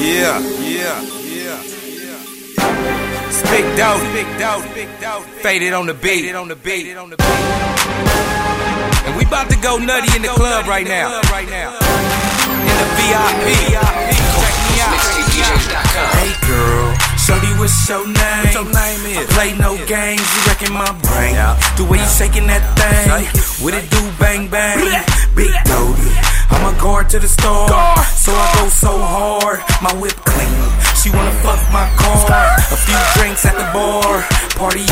Yeah, yeah, yeah, yeah. Speak dope, big dope, big dope. Faded on the beat, on the beat, on the beat. And we about to go nutty in the club right now. In the VIP. Check me out. Hey girl, shorty, what's your name? What your name is? I play no games, you wrecking my brain. The way you shaking that thing, Shake it. what it do, bang bang. Big Doty, I'm a guard to the store, so I go so hard. My whip clean, she wanna fuck my car. A few drinks at the bar, party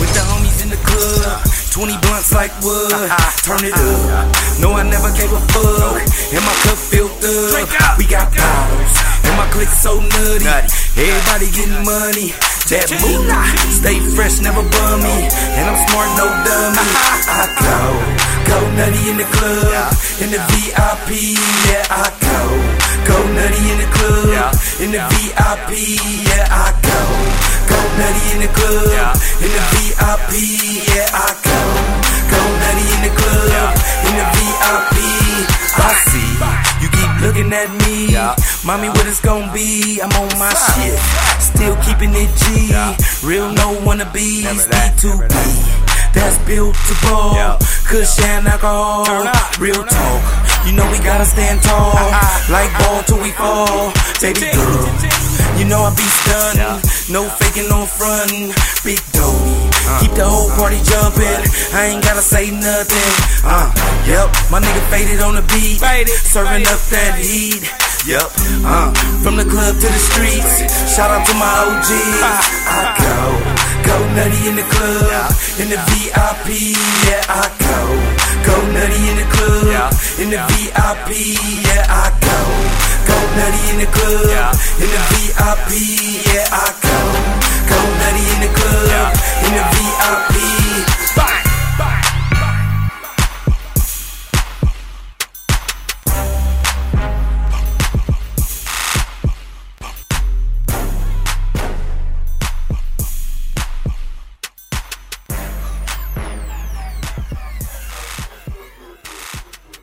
with the homies in the club. 20 blunts like wood, uh-huh. turn it up. No, I never gave a fuck. And my cup filled up. We got bottles, and my clique so nutty. Everybody getting money. That moolah, stay fresh, never bum me. And I'm smart, no dummy. Uh-huh. I go, go nutty in the club, in the VIP. Yeah, I go, go nutty in the club, in the VIP. Yeah, I go, go nutty in the club, in the VIP. Yeah, I go, go nutty in the club, in the VIP. I see you keep looking at me, mommy. What it's gonna be? I'm on my shit, still keeping it G. Real no wanna be, B2B. That's built to ball, cushion alcohol, real talk. You know we gotta stand tall, like ball till we fall. Baby girl, you know I be stunning, no faking, no frontin'. Big Doty, keep the whole party jumping. I ain't gotta say nothing. Uh, yep, my nigga faded on the beat, serving up that heat. Yep, uh, from the club to the streets. Shout out to my OGs. I go nutty in the club, in the VIP. Yeah, I go, go nutty in the club, in the VIP. Yeah, I go, go nutty in the club, in the VIP. Yeah,